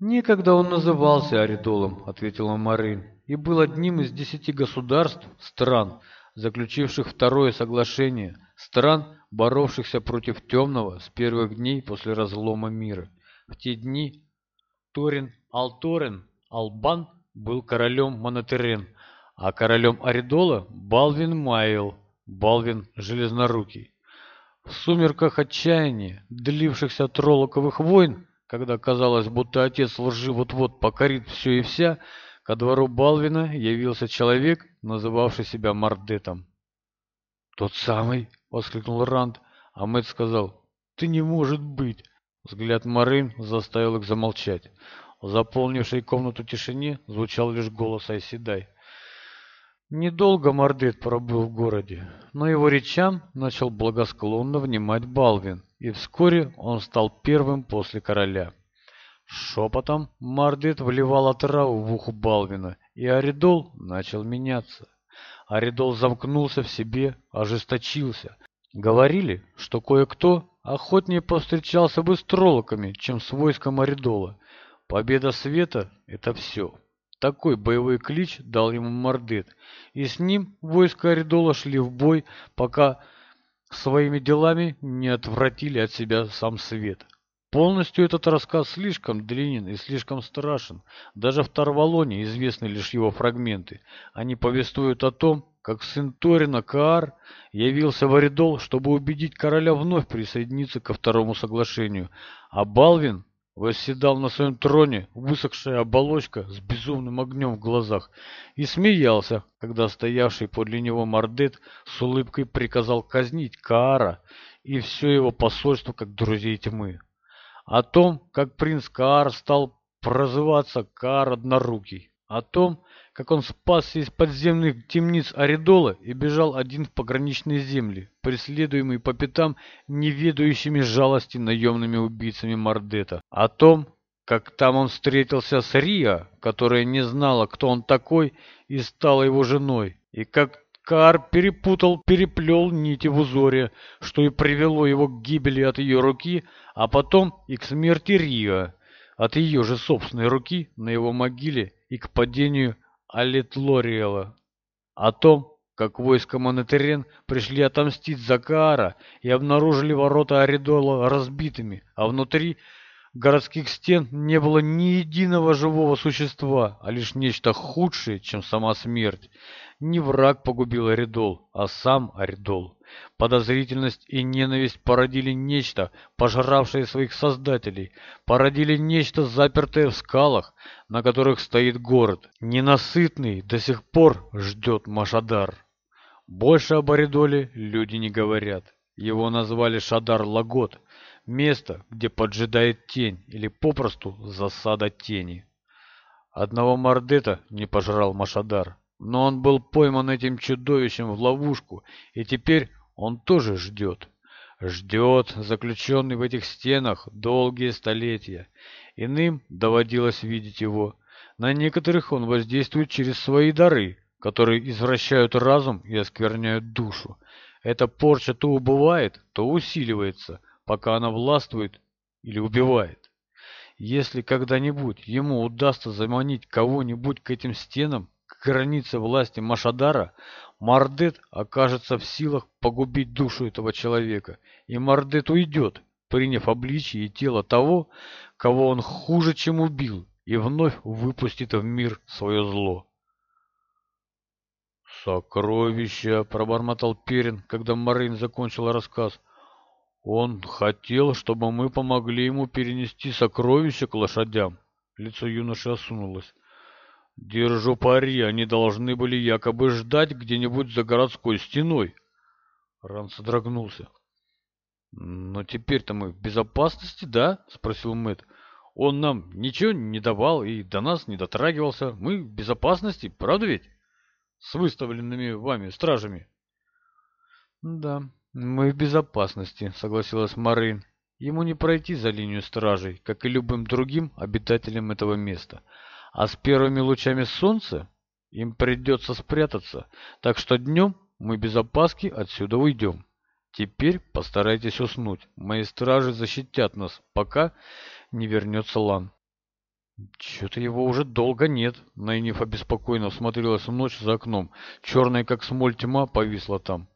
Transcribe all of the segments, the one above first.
Некогда он назывался Аридолом, ответила Марин, и был одним из десяти государств, стран, заключивших второе соглашение, стран, боровшихся против темного с первых дней после разлома мира. В те дни Торин Алторин Албан был королем Монотерен, а королем Аридола Балвин Майл, Балвин Железнорукий. В сумерках отчаяния, длившихся тролоковых войн, когда казалось, будто отец лжи вот-вот покорит все и вся, ко двору Балвина явился человек, называвший себя Мардетом. «Тот самый!» — воскликнул Ранд, а Мэтт сказал, «Ты не может быть!» Взгляд Марин заставил их замолчать. В заполнившей комнату тишине звучал лишь голос Айседай. Недолго Мордет пробыл в городе, но его речам начал благосклонно внимать Балвин и вскоре он стал первым после короля. Шепотом Мардит вливал отраву в уху Балвина, и Аридол начал меняться. Аридол замкнулся в себе, ожесточился. Говорили, что кое-кто охотнее повстречался бы с троллоками, чем с войском Аридола. Победа света — это все. Такой боевой клич дал ему Мордет, и с ним войско Аридола шли в бой, пока своими делами не отвратили от себя сам свет. Полностью этот рассказ слишком длинен и слишком страшен. Даже в Тарвалоне известны лишь его фрагменты. Они повествуют о том, как сын Торина Каар явился в Оридол, чтобы убедить короля вновь присоединиться ко второму соглашению, а Балвин Восседал на своем троне, высохшая оболочка с безумным огнем в глазах, и смеялся, когда стоявший подле него мордет с улыбкой приказал казнить Каара и все его посольство как друзей тьмы. О том, как принц Каар стал прозываться Каар Однорукий, о том, как он спасся из подземных темниц Оридола и бежал один в пограничные земли, преследуемый по пятам неведающими жалости наемными убийцами Мордета. О том, как там он встретился с Риа, которая не знала, кто он такой, и стала его женой, и как Кар перепутал, переплел нити в узоре, что и привело его к гибели от ее руки, а потом и к смерти Рио от ее же собственной руки на его могиле и к падению Алитлориэла о том, как войско Монетерен пришли отомстить за Каара и обнаружили ворота Аридола разбитыми, а внутри городских стен не было ни единого живого существа, а лишь нечто худшее, чем сама смерть. Не враг погубил Аридол, а сам Аридол. Подозрительность и ненависть породили нечто, пожравшее своих создателей, породили нечто, запертое в скалах, на которых стоит город. Ненасытный до сих пор ждет Машадар. Больше об Аридоле люди не говорят. Его назвали Шадар-Лагот, место, где поджидает тень или попросту засада тени. Одного Мордета не пожрал Машадар, но он был пойман этим чудовищем в ловушку и теперь он тоже ждет. Ждет, заключенный в этих стенах, долгие столетия. Иным доводилось видеть его. На некоторых он воздействует через свои дары, которые извращают разум и оскверняют душу. Эта порча то убывает, то усиливается, пока она властвует или убивает. Если когда-нибудь ему удастся заманить кого-нибудь к этим стенам, границы власти Машадара, Мордет окажется в силах погубить душу этого человека, и Мордет уйдет, приняв обличие и тело того, кого он хуже, чем убил, и вновь выпустит в мир свое зло. «Сокровища!» — пробормотал Перин, когда Марин закончил рассказ. «Он хотел, чтобы мы помогли ему перенести сокровища к лошадям». Лицо юноши осунулось. Держу пари, они должны были якобы ждать где-нибудь за городской стеной. Ран содрогнулся. «Но теперь-то мы в безопасности, да?» — спросил Мэтт. «Он нам ничего не давал и до нас не дотрагивался. Мы в безопасности, правда ведь?» «С выставленными вами стражами». «Да, мы в безопасности», — согласилась Марин. «Ему не пройти за линию стражей, как и любым другим обитателям этого места». А с первыми лучами солнца им придется спрятаться, так что днем мы без опаски отсюда уйдем. Теперь постарайтесь уснуть. Мои стражи защитят нас, пока не вернется Лан. Чего-то его уже долго нет. Найниф обеспокоенно всмотрелась в ночь за окном. Черная, как смоль, тьма повисла там.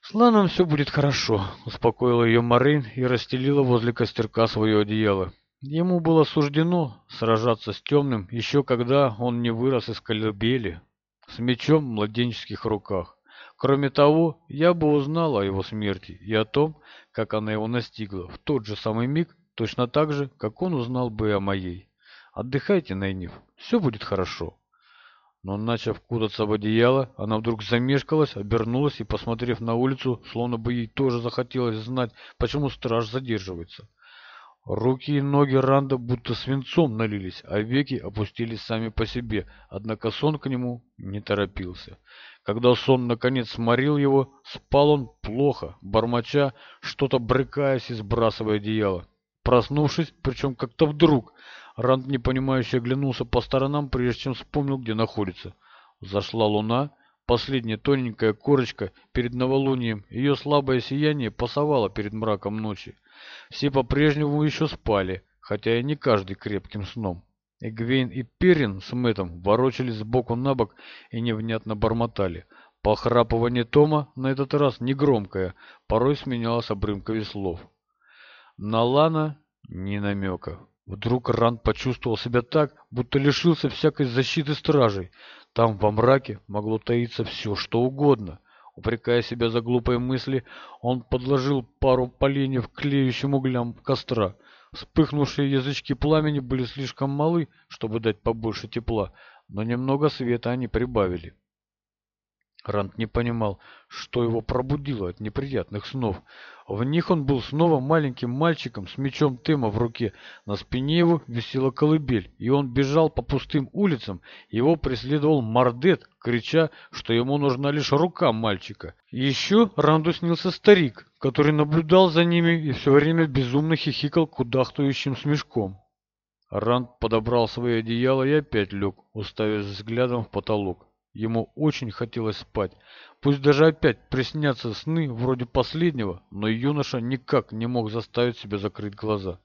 «С Ланом все будет хорошо», — успокоила ее Марин и расстелила возле костерка свое одеяло. Ему было суждено сражаться с темным, еще когда он не вырос из колыбели, с мечом в младенческих руках. Кроме того, я бы узнала о его смерти и о том, как она его настигла, в тот же самый миг, точно так же, как он узнал бы и о моей. Отдыхайте, Найниф, все будет хорошо. Но, начав кутаться в одеяло, она вдруг замешкалась, обернулась и, посмотрев на улицу, словно бы ей тоже захотелось знать, почему страж задерживается. Руки и ноги Ранда будто свинцом налились, а веки опустились сами по себе, однако сон к нему не торопился. Когда сон наконец сморил его, спал он плохо, бормоча, что-то брыкаясь и сбрасывая одеяло. Проснувшись, причем как-то вдруг, Ранд непонимающе оглянулся по сторонам, прежде чем вспомнил, где находится. Зашла луна, Последняя тоненькая корочка перед новолунием, ее слабое сияние пасовало перед мраком ночи. Все по-прежнему еще спали, хотя и не каждый крепким сном. Эгвейн и Перин с Мэтом ворочались сбоку на бок и невнятно бормотали. Похрапывание Тома, на этот раз негромкое, порой сменялось обрымками слов. На Лана ни намека. Вдруг Ранд почувствовал себя так, будто лишился всякой защиты стражей. Там, во мраке, могло таиться все, что угодно. Упрекая себя за глупые мысли, он подложил пару поленьев клеющим углям костра. Вспыхнувшие язычки пламени были слишком малы, чтобы дать побольше тепла, но немного света они прибавили. Ранд не понимал, что его пробудило от неприятных снов. В них он был снова маленьким мальчиком с мечом Тема в руке. На спине его висела колыбель, и он бежал по пустым улицам. Его преследовал Мордет, крича, что ему нужна лишь рука мальчика. Еще Ранду снился старик, который наблюдал за ними и все время безумно хихикал кудахтающим смешком. Ранд подобрал свое одеяло и опять лег, уставив взглядом в потолок. Ему очень хотелось спать. Пусть даже опять приснятся сны вроде последнего, но юноша никак не мог заставить себя закрыть глаза.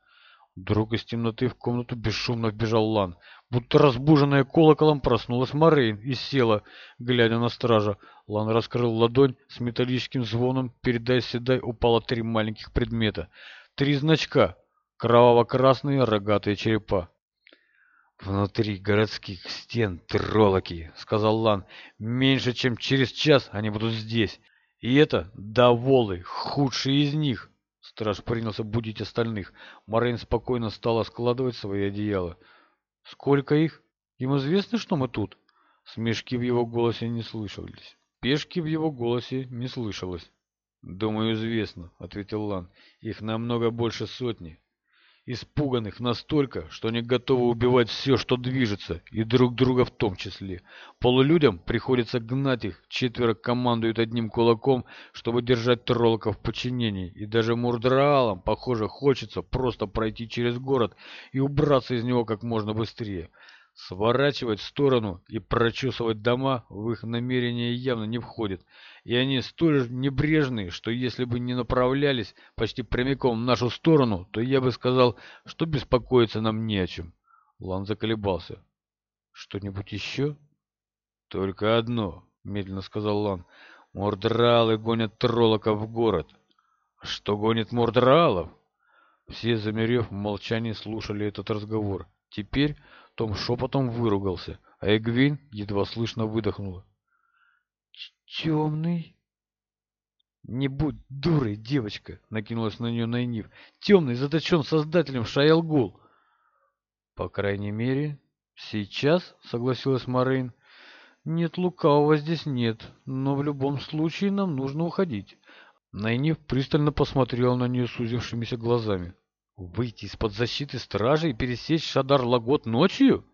Вдруг из темноты в комнату бесшумно вбежал Лан. Будто разбуженная колоколом проснулась Морейн и села, глядя на стража. Лан раскрыл ладонь с металлическим звоном, передай-седай упало три маленьких предмета. Три значка, кроваво-красные рогатые черепа. «Внутри городских стен троллоки», — сказал Лан. «Меньше, чем через час они будут здесь. И это доволы, худшие из них». Страж принялся будить остальных. Морейн спокойно стала складывать свои одеяла. «Сколько их? Им известно, что мы тут?» Смешки в его голосе не слышались. Пешки в его голосе не слышалось. «Думаю, известно», — ответил Лан. «Их намного больше сотни испуганных настолько, что они готовы убивать все, что движется, и друг друга в том числе. Полулюдям приходится гнать их, четверо командуют одним кулаком, чтобы держать троллоков в подчинении, и даже мурдраалам, похоже, хочется просто пройти через город и убраться из него как можно быстрее сворачивать в сторону и прочесывать дома в их намерения явно не входит, и они столь небрежны, что если бы не направлялись почти прямиком в нашу сторону, то я бы сказал, что беспокоиться нам не о чем. Лан заколебался. «Что-нибудь еще?» «Только одно», — медленно сказал Лан. «Мордралы гонят троллока в город». «Что гонит мордралов?» Все, замерев в молчании, слушали этот разговор. Теперь том шепотом выругался, а Эгвин едва слышно выдохнула. «Темный?» «Не будь дурой, девочка!» — накинулась на нее Найнив. «Темный заточен создателем Шайлгул. «По крайней мере, сейчас», — согласилась Морейн. «Нет, лукавого здесь нет, но в любом случае нам нужно уходить». Найнив пристально посмотрел на нее сузившимися глазами выйти из-под защиты стражи и пересечь Шадар Лагот ночью?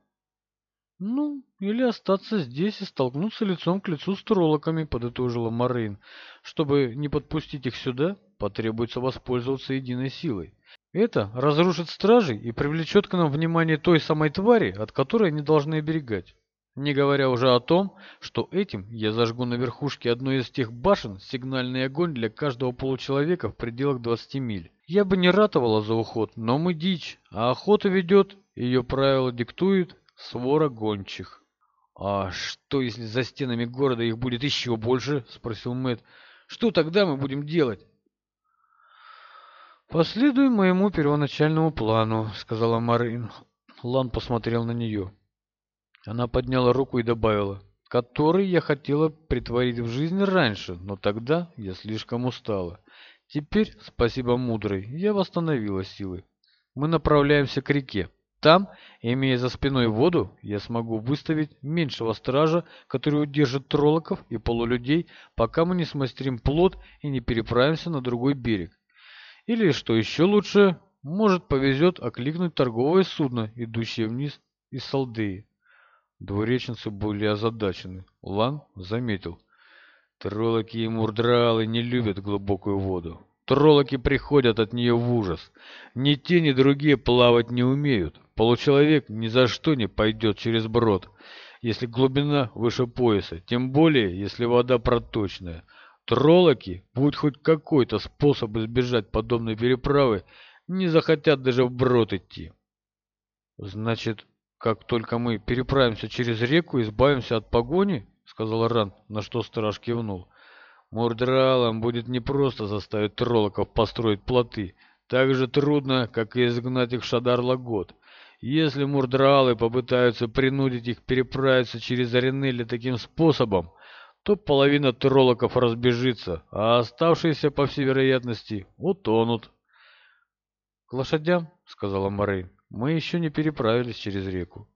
Ну, или остаться здесь и столкнуться лицом к лицу с троллоками, подытожила Марин. Чтобы не подпустить их сюда, потребуется воспользоваться единой силой. Это разрушит стражи и привлечет к нам внимание той самой твари, от которой они должны оберегать. Не говоря уже о том, что этим я зажгу на верхушке одной из тех башен сигнальный огонь для каждого получеловека в пределах 20 миль. Я бы не ратовала за уход, но мы дичь, а охота ведет, ее правила диктует свора гончих. «А что, если за стенами города их будет еще больше?» — спросил Мэтт. «Что тогда мы будем делать?» «Последуй моему первоначальному плану», — сказала Марин. Лан посмотрел на нее. Она подняла руку и добавила, «который я хотела притворить в жизнь раньше, но тогда я слишком устала. Теперь, спасибо мудрой, я восстановила силы. Мы направляемся к реке. Там, имея за спиной воду, я смогу выставить меньшего стража, который удержит троллоков и полулюдей, пока мы не смастерим плод и не переправимся на другой берег. Или, что еще лучше, может повезет окликнуть торговое судно, идущее вниз из Салдеи. Двуреченцы были озадачены. Лан заметил. Троллоки и мурдралы не любят глубокую воду. Троллоки приходят от нее в ужас. Ни те, ни другие плавать не умеют. Получеловек ни за что не пойдет через брод, если глубина выше пояса, тем более, если вода проточная. Троллоки, будь хоть какой-то способ избежать подобной переправы, не захотят даже в брод идти. Значит, как только мы переправимся через реку, и избавимся от погони? — сказал Ран, на что страж кивнул. «Мордералам будет непросто заставить троллоков построить плоты, так же трудно, как и изгнать их в Шадар-Лагот. Если мурдралы попытаются принудить их переправиться через Аренели таким способом, то половина троллоков разбежится, а оставшиеся, по всей вероятности, утонут. — К лошадям, — сказала Морейн, — мы еще не переправились через реку.